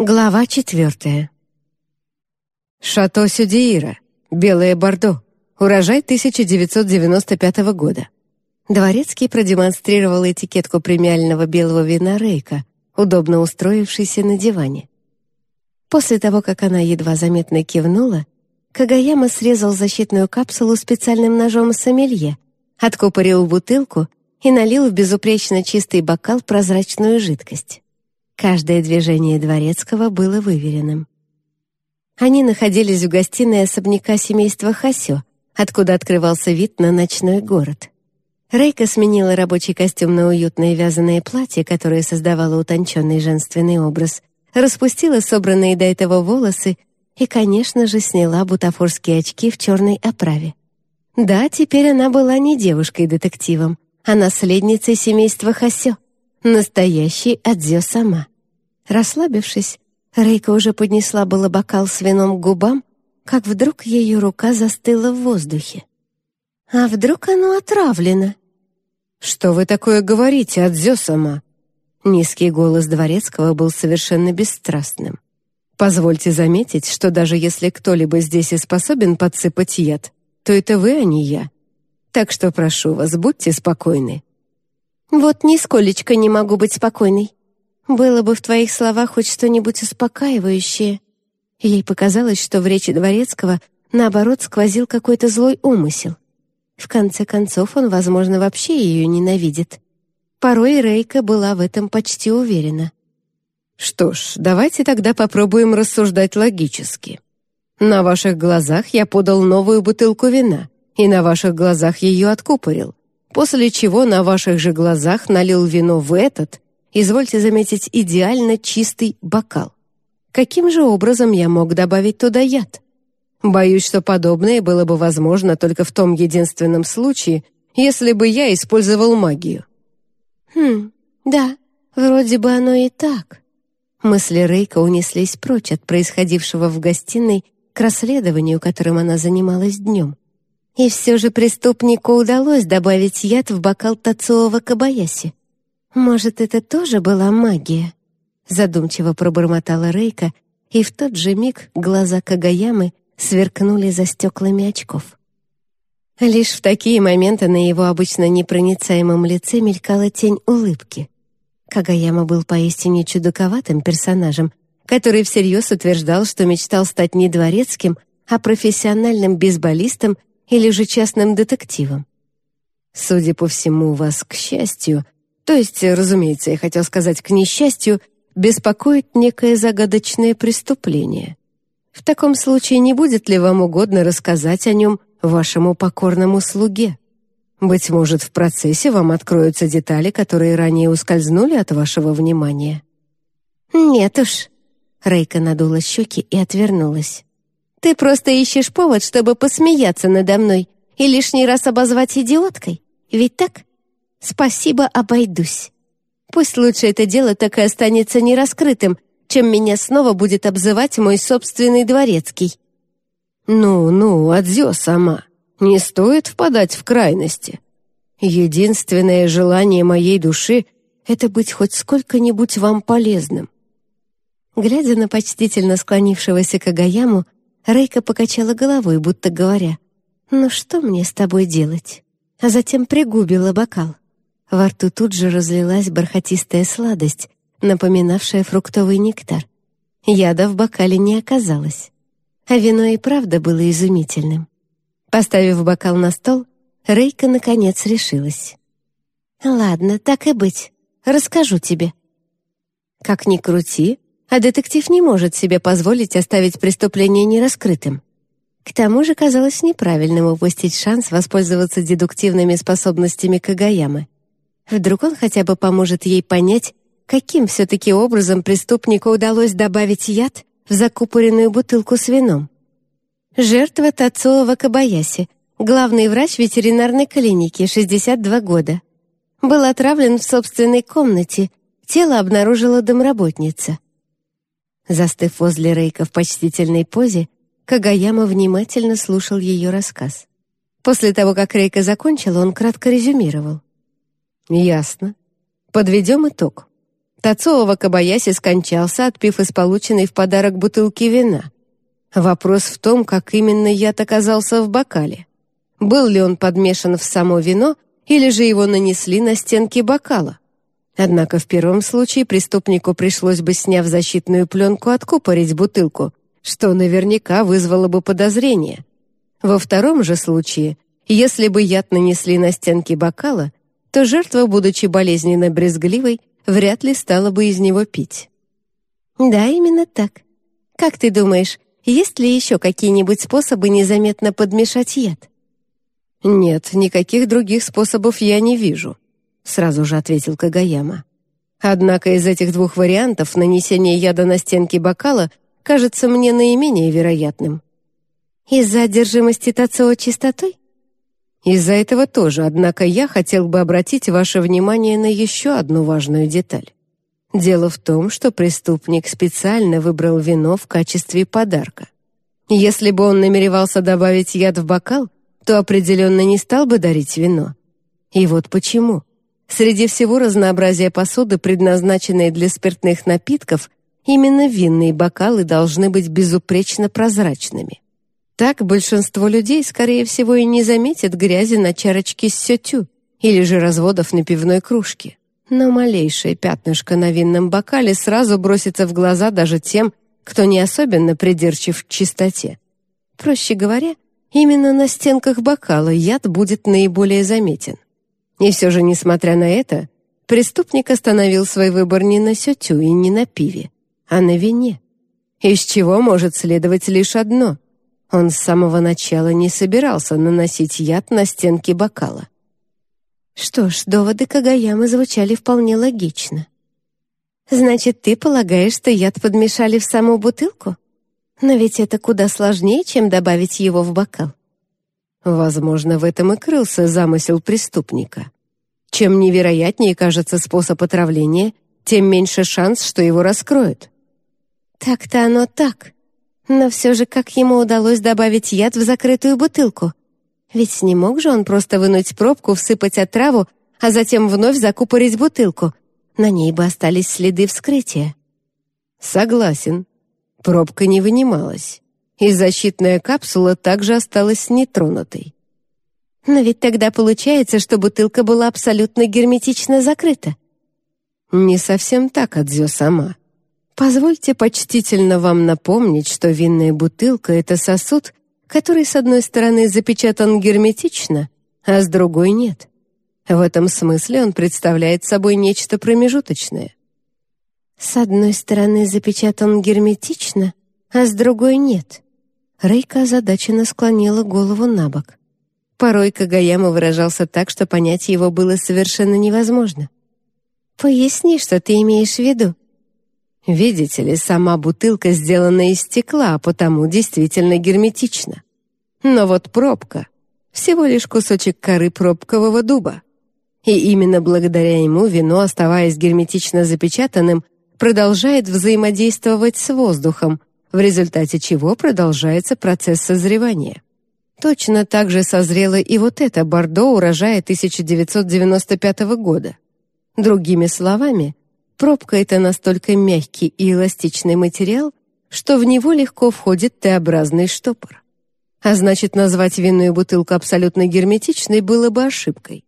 Глава четвертая. Шато Сюдиира, Белое Бордо, урожай 1995 года. Дворецкий продемонстрировал этикетку премиального белого вина Рейка, удобно устроившийся на диване. После того, как она едва заметно кивнула, Кагаяма срезал защитную капсулу специальным ножом сомелье, откупорил бутылку и налил в безупречно чистый бокал прозрачную жидкость. Каждое движение Дворецкого было выверенным. Они находились в гостиной особняка семейства Хасё, откуда открывался вид на ночной город. Рейка сменила рабочий костюм на уютное вязаное платье, которое создавало утонченный женственный образ, распустила собранные до этого волосы и, конечно же, сняла бутафорские очки в черной оправе. Да, теперь она была не девушкой-детективом, а наследницей семейства Хасё. Настоящий Адзё сама. Расслабившись, Рейка уже поднесла было бокал с вином к губам, как вдруг ее рука застыла в воздухе. «А вдруг оно отравлено?» «Что вы такое говорите, Адзё сама?» Низкий голос Дворецкого был совершенно бесстрастным. «Позвольте заметить, что даже если кто-либо здесь и способен подсыпать яд, то это вы, а не я. Так что прошу вас, будьте спокойны. «Вот нисколечко не могу быть спокойной. Было бы в твоих словах хоть что-нибудь успокаивающее». Ей показалось, что в речи Дворецкого, наоборот, сквозил какой-то злой умысел. В конце концов, он, возможно, вообще ее ненавидит. Порой Рейка была в этом почти уверена. «Что ж, давайте тогда попробуем рассуждать логически. На ваших глазах я подал новую бутылку вина, и на ваших глазах ее откупорил после чего на ваших же глазах налил вино в этот, извольте заметить, идеально чистый бокал. Каким же образом я мог добавить туда яд? Боюсь, что подобное было бы возможно только в том единственном случае, если бы я использовал магию. Хм, да, вроде бы оно и так. Мысли Рейка унеслись прочь от происходившего в гостиной к расследованию, которым она занималась днем. И все же преступнику удалось добавить яд в бокал Тацуова Кабаяси. Может, это тоже была магия? Задумчиво пробормотала Рейка, и в тот же миг глаза Кагаямы сверкнули за стеклами очков. Лишь в такие моменты на его обычно непроницаемом лице мелькала тень улыбки. Кагаяма был поистине чудаковатым персонажем, который всерьез утверждал, что мечтал стать не дворецким, а профессиональным бейсболистом или же частным детективом. Судя по всему, вас, к счастью, то есть, разумеется, я хотел сказать к несчастью, беспокоит некое загадочное преступление. В таком случае не будет ли вам угодно рассказать о нем вашему покорному слуге? Быть может, в процессе вам откроются детали, которые ранее ускользнули от вашего внимания. «Нет уж», — Рейка надула щеки и отвернулась. Ты просто ищешь повод, чтобы посмеяться надо мной и лишний раз обозвать идиоткой. Ведь так? Спасибо, обойдусь. Пусть лучше это дело так и останется нераскрытым, чем меня снова будет обзывать мой собственный дворецкий. Ну-ну, Адзё сама, не стоит впадать в крайности. Единственное желание моей души — это быть хоть сколько-нибудь вам полезным. Глядя на почтительно склонившегося Кагаяму, Рейка покачала головой, будто говоря, «Ну что мне с тобой делать?» А затем пригубила бокал. Во рту тут же разлилась бархатистая сладость, напоминавшая фруктовый нектар. Яда в бокале не оказалось. А вино и правда было изумительным. Поставив бокал на стол, Рейка наконец решилась. «Ладно, так и быть. Расскажу тебе». Как ни крути, а детектив не может себе позволить оставить преступление нераскрытым. К тому же казалось неправильным упустить шанс воспользоваться дедуктивными способностями Кагаямы. Вдруг он хотя бы поможет ей понять, каким все-таки образом преступнику удалось добавить яд в закупоренную бутылку с вином. Жертва Тацуова Кабаяси, главный врач ветеринарной клиники, 62 года. Был отравлен в собственной комнате, тело обнаружила домработница. Застыв возле Рейка в почтительной позе, Кагаяма внимательно слушал ее рассказ. После того, как Рейка закончил, он кратко резюмировал. «Ясно. Подведем итог. Тацуо Вакабаяси скончался, отпив из полученной в подарок бутылки вина. Вопрос в том, как именно яд оказался в бокале. Был ли он подмешан в само вино, или же его нанесли на стенки бокала? Однако в первом случае преступнику пришлось бы, сняв защитную пленку, откупорить бутылку, что наверняка вызвало бы подозрение. Во втором же случае, если бы яд нанесли на стенки бокала, то жертва, будучи болезненно брезгливой, вряд ли стала бы из него пить. Да, именно так. Как ты думаешь, есть ли еще какие-нибудь способы незаметно подмешать яд? Нет, никаких других способов я не вижу, сразу же ответил Кагаяма. Однако из этих двух вариантов нанесение яда на стенки бокала кажется мне наименее вероятным. Из-за одержимости Тацио чистотой? Из-за этого тоже, однако я хотел бы обратить ваше внимание на еще одну важную деталь. Дело в том, что преступник специально выбрал вино в качестве подарка. Если бы он намеревался добавить яд в бокал, то определенно не стал бы дарить вино. И вот почему. Среди всего разнообразия посуды, предназначенной для спиртных напитков, именно винные бокалы должны быть безупречно прозрачными. Так большинство людей, скорее всего, и не заметят грязи на чарочке с сетю или же разводов на пивной кружке. Но малейшее пятнышко на винном бокале сразу бросится в глаза даже тем, кто не особенно придирчив к чистоте. Проще говоря, именно на стенках бокала яд будет наиболее заметен. И все же, несмотря на это, преступник остановил свой выбор не на сетю и не на пиве, а на вине. Из чего может следовать лишь одно — он с самого начала не собирался наносить яд на стенки бокала. Что ж, доводы Кагаямы звучали вполне логично. Значит, ты полагаешь, что яд подмешали в саму бутылку? Но ведь это куда сложнее, чем добавить его в бокал. Возможно, в этом и крылся замысел преступника. Чем невероятнее кажется способ отравления, тем меньше шанс, что его раскроют. Так-то оно так. Но все же как ему удалось добавить яд в закрытую бутылку? Ведь не мог же он просто вынуть пробку, всыпать отраву, а затем вновь закупорить бутылку. На ней бы остались следы вскрытия. Согласен. Пробка не вынималась. И защитная капсула также осталась нетронутой. Но ведь тогда получается, что бутылка была абсолютно герметично закрыта. Не совсем так, Адзё сама. Позвольте почтительно вам напомнить, что винная бутылка — это сосуд, который с одной стороны запечатан герметично, а с другой нет. В этом смысле он представляет собой нечто промежуточное. С одной стороны запечатан герметично, а с другой нет. Рейка озадаченно склонила голову на бок. Порой Кагаяма выражался так, что понять его было совершенно невозможно. «Поясни, что ты имеешь в виду», Видите ли, сама бутылка сделана из стекла, а потому действительно герметична. Но вот пробка — всего лишь кусочек коры пробкового дуба. И именно благодаря ему вино, оставаясь герметично запечатанным, продолжает взаимодействовать с воздухом, в результате чего продолжается процесс созревания. Точно так же созрело и вот это бордо урожая 1995 года. Другими словами, Пробка — это настолько мягкий и эластичный материал, что в него легко входит Т-образный штопор. А значит, назвать винную бутылку абсолютно герметичной было бы ошибкой.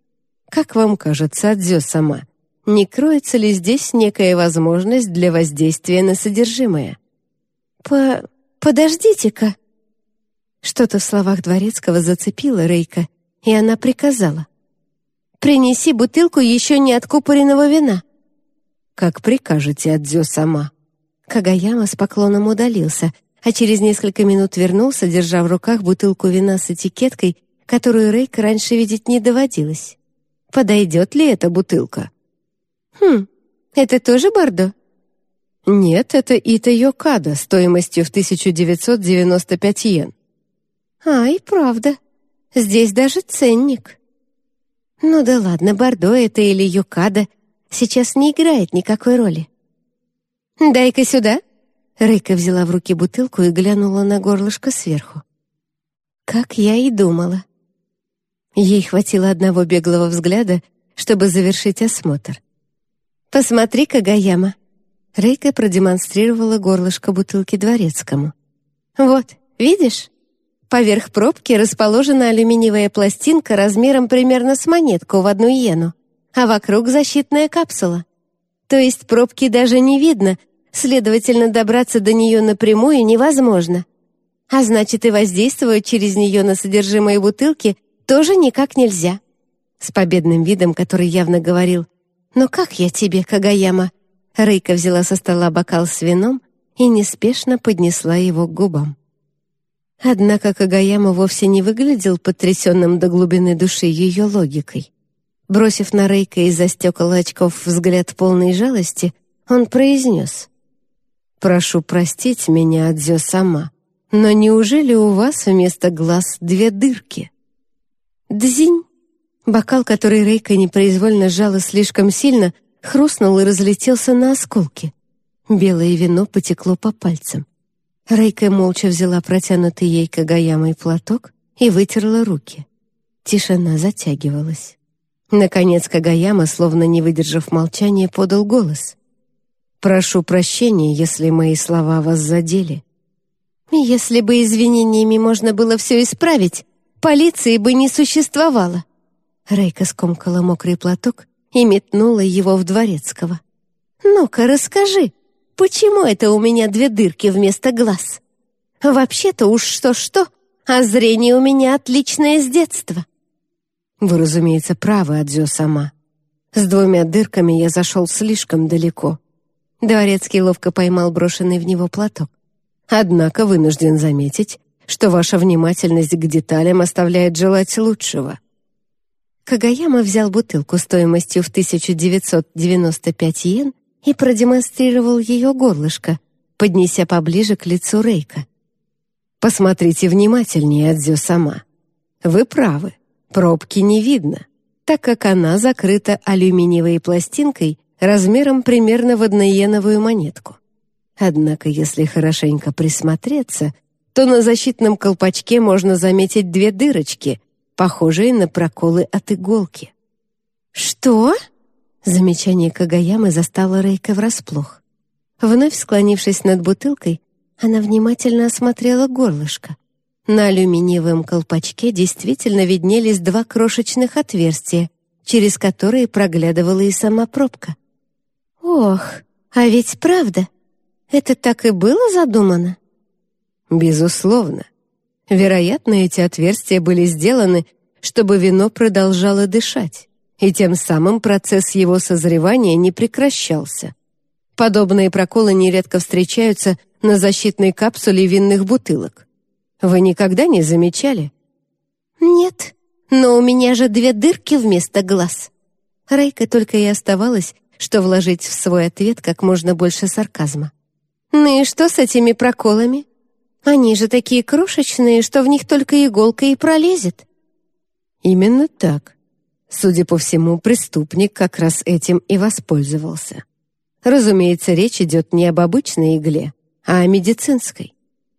Как вам кажется, Адзё сама, не кроется ли здесь некая возможность для воздействия на содержимое? «По... подождите-ка!» Что-то в словах Дворецкого зацепило Рейка, и она приказала. «Принеси бутылку еще не откупоренного вина». «Как прикажете, Адзё сама». Кагаяма с поклоном удалился, а через несколько минут вернулся, держа в руках бутылку вина с этикеткой, которую Рейк раньше видеть не доводилось. Подойдет ли эта бутылка? «Хм, это тоже Бордо?» «Нет, это Ита Йокада стоимостью в 1995 йен». «А, и правда. Здесь даже ценник». «Ну да ладно, Бордо это или Йокада — сейчас не играет никакой роли. «Дай-ка сюда!» Рейка взяла в руки бутылку и глянула на горлышко сверху. Как я и думала. Ей хватило одного беглого взгляда, чтобы завершить осмотр. «Посмотри, Кагаяма!» Рейка продемонстрировала горлышко бутылки дворецкому. «Вот, видишь? Поверх пробки расположена алюминиевая пластинка размером примерно с монетку в одну иену, а вокруг защитная капсула. То есть пробки даже не видно, следовательно, добраться до нее напрямую невозможно. А значит, и воздействовать через нее на содержимое бутылки тоже никак нельзя. С победным видом, который явно говорил «Но как я тебе, Кагаяма?» Рейка взяла со стола бокал с вином и неспешно поднесла его к губам. Однако Кагаяма вовсе не выглядел потрясенным до глубины души ее логикой. Бросив на Рейка из-за стекол очков взгляд полной жалости, он произнес. «Прошу простить меня, Адзё сама, но неужели у вас вместо глаз две дырки?» «Дзинь!» Бокал, который Рейка непроизвольно сжала слишком сильно, хрустнул и разлетелся на осколки. Белое вино потекло по пальцам. Рейка молча взяла протянутый ей Кагаямой платок и вытерла руки. Тишина затягивалась. Наконец Кагаяма, словно не выдержав молчания, подал голос. «Прошу прощения, если мои слова вас задели». «Если бы извинениями можно было все исправить, полиции бы не существовало». Рейка скомкала мокрый платок и метнула его в Дворецкого. «Ну-ка, расскажи, Почему это у меня две дырки вместо глаз? Вообще-то уж что-что, а зрение у меня отличное с детства. Вы, разумеется, правы, Адзё сама. С двумя дырками я зашел слишком далеко. Дворецкий ловко поймал брошенный в него платок. Однако вынужден заметить, что ваша внимательность к деталям оставляет желать лучшего. Кагаяма взял бутылку стоимостью в 1995 йен и продемонстрировал ее горлышко, поднеся поближе к лицу Рейка. «Посмотрите внимательнее, Адзё сама. Вы правы, пробки не видно, так как она закрыта алюминиевой пластинкой размером примерно в одноеновую монетку. Однако, если хорошенько присмотреться, то на защитном колпачке можно заметить две дырочки, похожие на проколы от иголки. «Что?» Замечание Кагаямы застало Рейка врасплох. Вновь склонившись над бутылкой, она внимательно осмотрела горлышко. На алюминиевом колпачке действительно виднелись два крошечных отверстия, через которые проглядывала и сама пробка. «Ох, а ведь правда, это так и было задумано?» «Безусловно. Вероятно, эти отверстия были сделаны, чтобы вино продолжало дышать и тем самым процесс его созревания не прекращался. Подобные проколы нередко встречаются на защитной капсуле винных бутылок. Вы никогда не замечали? Нет, но у меня же две дырки вместо глаз. Рейка только и оставалось, что вложить в свой ответ как можно больше сарказма. Ну и что с этими проколами? Они же такие крошечные, что в них только иголка и пролезет. Именно так. Судя по всему, преступник как раз этим и воспользовался. Разумеется, речь идет не об обычной игле, а о медицинской.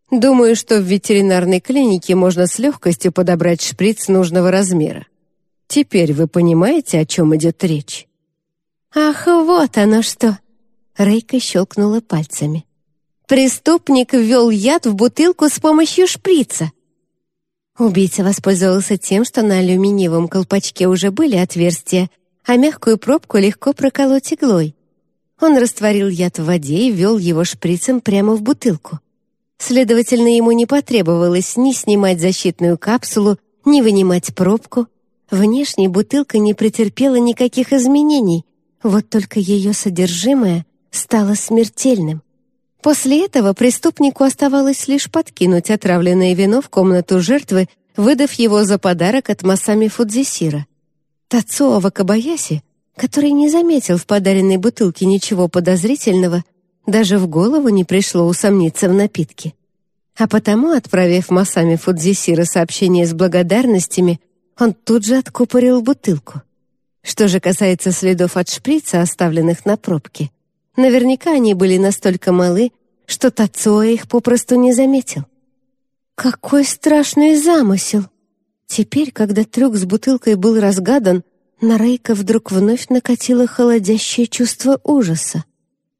Думаю, что в ветеринарной клинике можно с легкостью подобрать шприц нужного размера. Теперь вы понимаете, о чем идет речь? «Ах, вот оно что!» Рейка щелкнула пальцами. «Преступник ввел яд в бутылку с помощью шприца. Убийца воспользовался тем, что на алюминиевом колпачке уже были отверстия, а мягкую пробку легко проколоть иглой. Он растворил яд в воде и ввел его шприцем прямо в бутылку. Следовательно, ему не потребовалось ни снимать защитную капсулу, ни вынимать пробку. Внешне бутылка не претерпела никаких изменений, вот только ее содержимое стало смертельным. После этого преступнику оставалось лишь подкинуть отравленное вино в комнату жертвы, выдав его за подарок от Масами Фудзисира. Тацуо Вакабаяси, который не заметил в подаренной бутылке ничего подозрительного, даже в голову не пришло усомниться в напитке. А потому, отправив Масами Фудзисира сообщение с благодарностями, он тут же откупорил бутылку. Что же касается следов от шприца, оставленных на пробке, Наверняка они были настолько малы, что Тацуа их попросту не заметил. Какой страшный замысел! Теперь, когда трюк с бутылкой был разгадан, На Рейка вдруг вновь накатило холодящее чувство ужаса.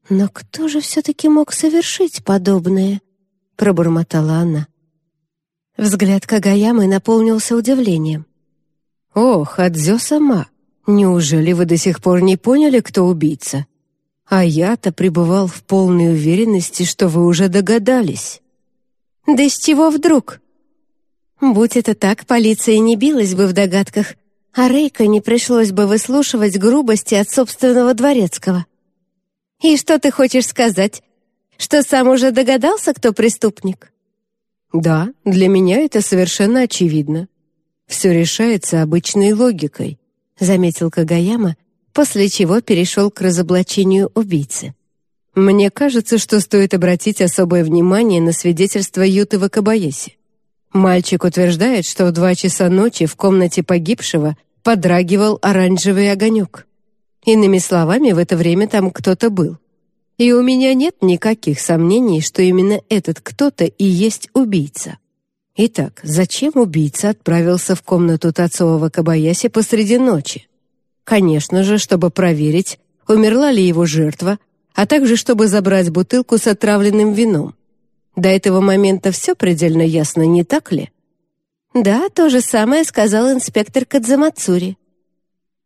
«Но кто же все-таки мог совершить подобное?» — пробормотала она. Взгляд Кагаямы наполнился удивлением. «Ох, Адзё сама, неужели вы до сих пор не поняли, кто убийца? А я-то пребывал в полной уверенности, что вы уже догадались». «Да с чего вдруг?» Будь это так, полиция не билась бы в догадках, а Рейка не пришлось бы выслушивать грубости от собственного дворецкого. «И что ты хочешь сказать? Что сам уже догадался, кто преступник?» «Да, для меня это совершенно очевидно. Все решается обычной логикой», — заметил Кагаяма, после чего перешел к разоблачению убийцы. «Мне кажется, что стоит обратить особое внимание на свидетельство Юты Вакабаеси. Мальчик утверждает, что в два часа ночи в комнате погибшего подрагивал оранжевый огонек. Иными словами, в это время там кто-то был. И у меня нет никаких сомнений, что именно этот кто-то и есть убийца. Итак, зачем убийца отправился в комнату Тацового Кабаяси посреди ночи? Конечно же, чтобы проверить, умерла ли его жертва, а также чтобы забрать бутылку с отравленным вином. До этого момента все предельно ясно, не так ли? Да, то же самое сказал инспектор Кадзамацури.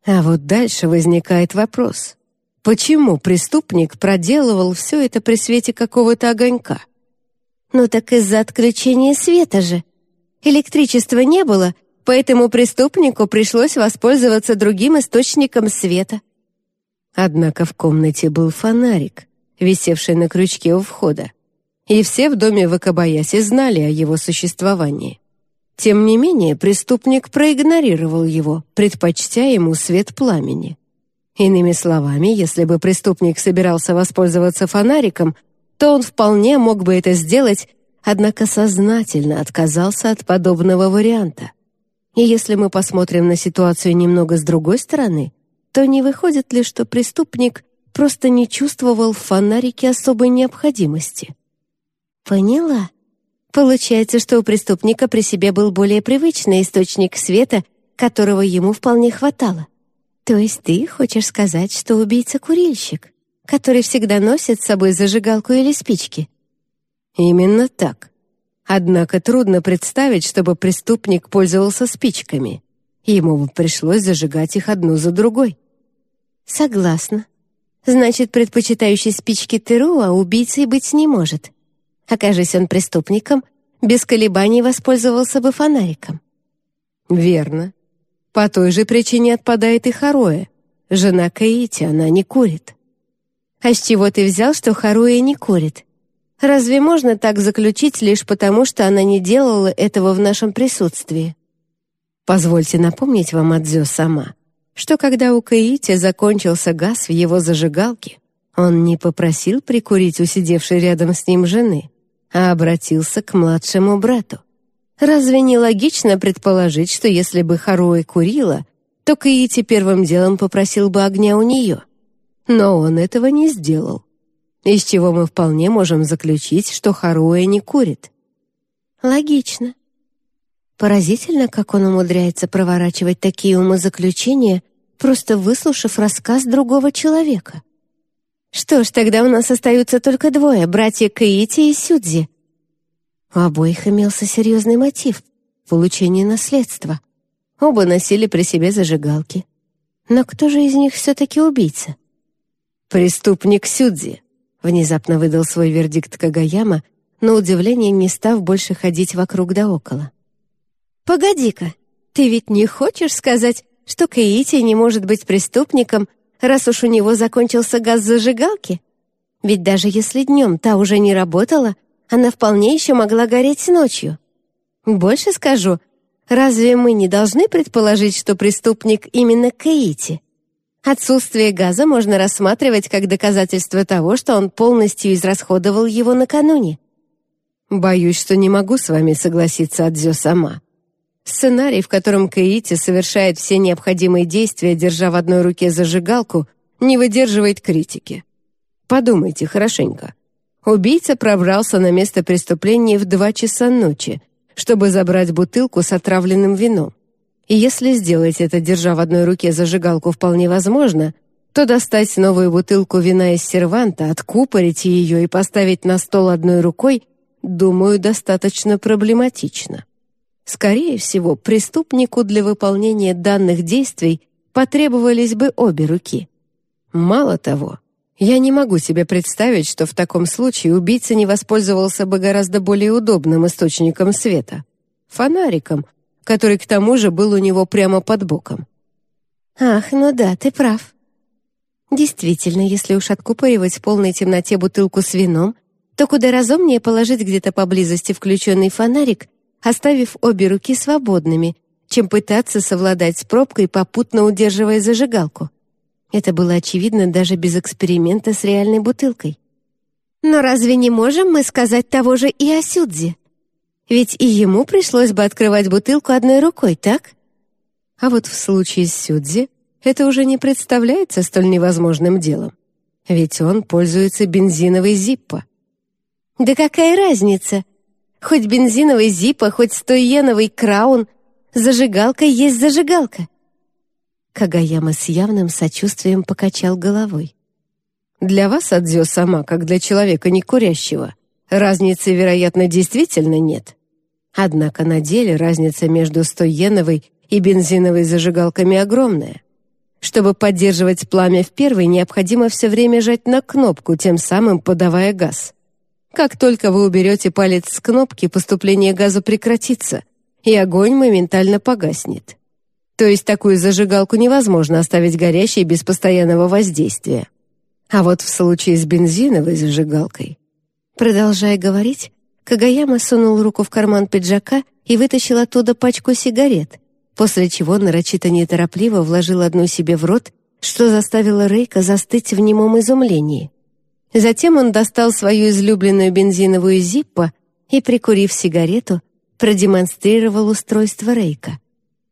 А вот дальше возникает вопрос. Почему преступник проделывал все это при свете какого-то огонька? Ну так из-за отключения света же. Электричества не было, поэтому преступнику пришлось воспользоваться другим источником света. Однако в комнате был фонарик, висевший на крючке у входа, и все в доме Вакабаяси знали о его существовании. Тем не менее, преступник проигнорировал его, предпочтя ему свет пламени. Иными словами, если бы преступник собирался воспользоваться фонариком, то он вполне мог бы это сделать, однако сознательно отказался от подобного варианта. И если мы посмотрим на ситуацию немного с другой стороны, то не выходит ли, что преступник просто не чувствовал в фонарике особой необходимости? Поняла. Получается, что у преступника при себе был более привычный источник света, которого ему вполне хватало. То есть ты хочешь сказать, что убийца курильщик, который всегда носит с собой зажигалку или спички? Именно так. Однако трудно представить, чтобы преступник пользовался спичками. Ему бы пришлось зажигать их одну за другой. Согласна. Значит, предпочитающий спички Теруа убийцей быть не может. Окажись он преступником, без колебаний воспользовался бы фонариком. Верно. По той же причине отпадает и Хароя. Жена Каити, она не курит. А с чего ты взял, что Харуя не курит? Разве можно так заключить лишь потому, что она не делала этого в нашем присутствии? Позвольте напомнить вам, Адзё сама, что когда у Каити закончился газ в его зажигалке, он не попросил прикурить у сидевшей рядом с ним жены, а обратился к младшему брату. Разве не логично предположить, что если бы Харуэ курила, то Каити первым делом попросил бы огня у нее? Но он этого не сделал. Из чего мы вполне можем заключить, что Харуэ не курит. Логично. Поразительно, как он умудряется проворачивать такие умозаключения, просто выслушав рассказ другого человека. Что ж, тогда у нас остаются только двое, братья Каити и Сюдзи. У обоих имелся серьезный мотив — получение наследства. Оба носили при себе зажигалки. Но кто же из них все-таки убийца? «Преступник Сюдзи», — внезапно выдал свой вердикт Кагаяма, но удивление не став больше ходить вокруг да около. «Погоди-ка, ты ведь не хочешь сказать, что Каити не может быть преступником, раз уж у него закончился газ зажигалки? Ведь даже если днем та уже не работала, она вполне еще могла гореть ночью. Больше скажу, разве мы не должны предположить, что преступник именно Каити? Отсутствие газа можно рассматривать как доказательство того, что он полностью израсходовал его накануне. Боюсь, что не могу с вами согласиться, Адзё сама. Сценарий, в котором Каити совершает все необходимые действия, держа в одной руке зажигалку, не выдерживает критики. Подумайте хорошенько. Убийца пробрался на место преступления в два часа ночи, чтобы забрать бутылку с отравленным вином. И если сделать это, держа в одной руке зажигалку, вполне возможно, то достать новую бутылку вина из серванта, откупорить ее и поставить на стол одной рукой, думаю, достаточно проблематично. Скорее всего, преступнику для выполнения данных действий потребовались бы обе руки. Мало того, я не могу себе представить, что в таком случае убийца не воспользовался бы гораздо более удобным источником света — фонариком, который к тому же был у него прямо под боком. «Ах, ну да, ты прав. Действительно, если уж откупоривать в полной темноте бутылку с вином, то куда разумнее положить где-то поблизости включенный фонарик, оставив обе руки свободными, чем пытаться совладать с пробкой, попутно удерживая зажигалку. Это было очевидно даже без эксперимента с реальной бутылкой. Но разве не можем мы сказать того же и о Сюдзе? Ведь и ему пришлось бы открывать бутылку одной рукой, так? А вот в случае с Сюдзи это уже не представляется столь невозможным делом. Ведь он пользуется бензиновой Зиппо. Да какая разница? Хоть бензиновый Зиппо, хоть стоиеновый Краун, зажигалка есть зажигалка. Кагаяма с явным сочувствием покачал головой. Для вас, Адзё сама, как для человека не курящего, разницы, вероятно, действительно нет. Однако на деле разница между стоиеновой и бензиновой зажигалками огромная. Чтобы поддерживать пламя в первой, необходимо все время жать на кнопку, тем самым подавая газ. Как только вы уберете палец с кнопки, поступление газа прекратится, и огонь моментально погаснет. То есть такую зажигалку невозможно оставить горящей без постоянного воздействия. А вот в случае с бензиновой зажигалкой... Продолжая говорить, Кагаяма сунул руку в карман пиджака и вытащил оттуда пачку сигарет, после чего нарочито неторопливо вложил одну себе в рот, что заставило Рейка застыть в немом изумлении. Затем он достал свою излюбленную бензиновую зиппо и, прикурив сигарету, продемонстрировал устройство Рейка.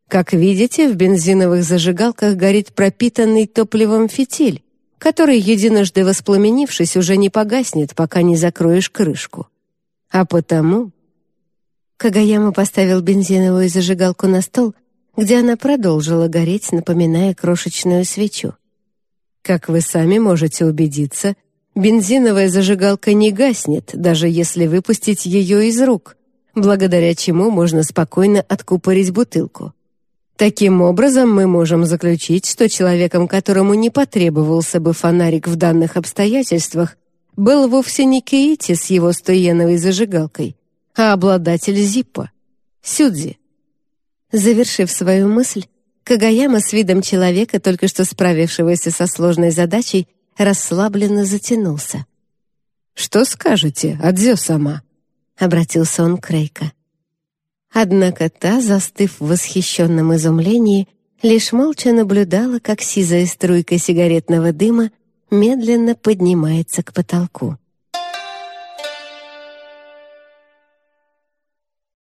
Как видите, в бензиновых зажигалках горит пропитанный топливом фитиль, который, единожды воспламенившись, уже не погаснет, пока не закроешь крышку. А потому... Кагаяма поставил бензиновую зажигалку на стол где она продолжила гореть, напоминая крошечную свечу. Как вы сами можете убедиться, бензиновая зажигалка не гаснет, даже если выпустить ее из рук, благодаря чему можно спокойно откупорить бутылку. Таким образом, мы можем заключить, что человеком, которому не потребовался бы фонарик в данных обстоятельствах, был вовсе не Кейти с его стоеновой зажигалкой, а обладатель Зиппа — Сюдзи. Завершив свою мысль, Кагаяма с видом человека, только что справившегося со сложной задачей, расслабленно затянулся. «Что скажете, Адзё сама?» — обратился он к Рейка. Однако та, застыв в восхищенном изумлении, лишь молча наблюдала, как сизая струйка сигаретного дыма медленно поднимается к потолку.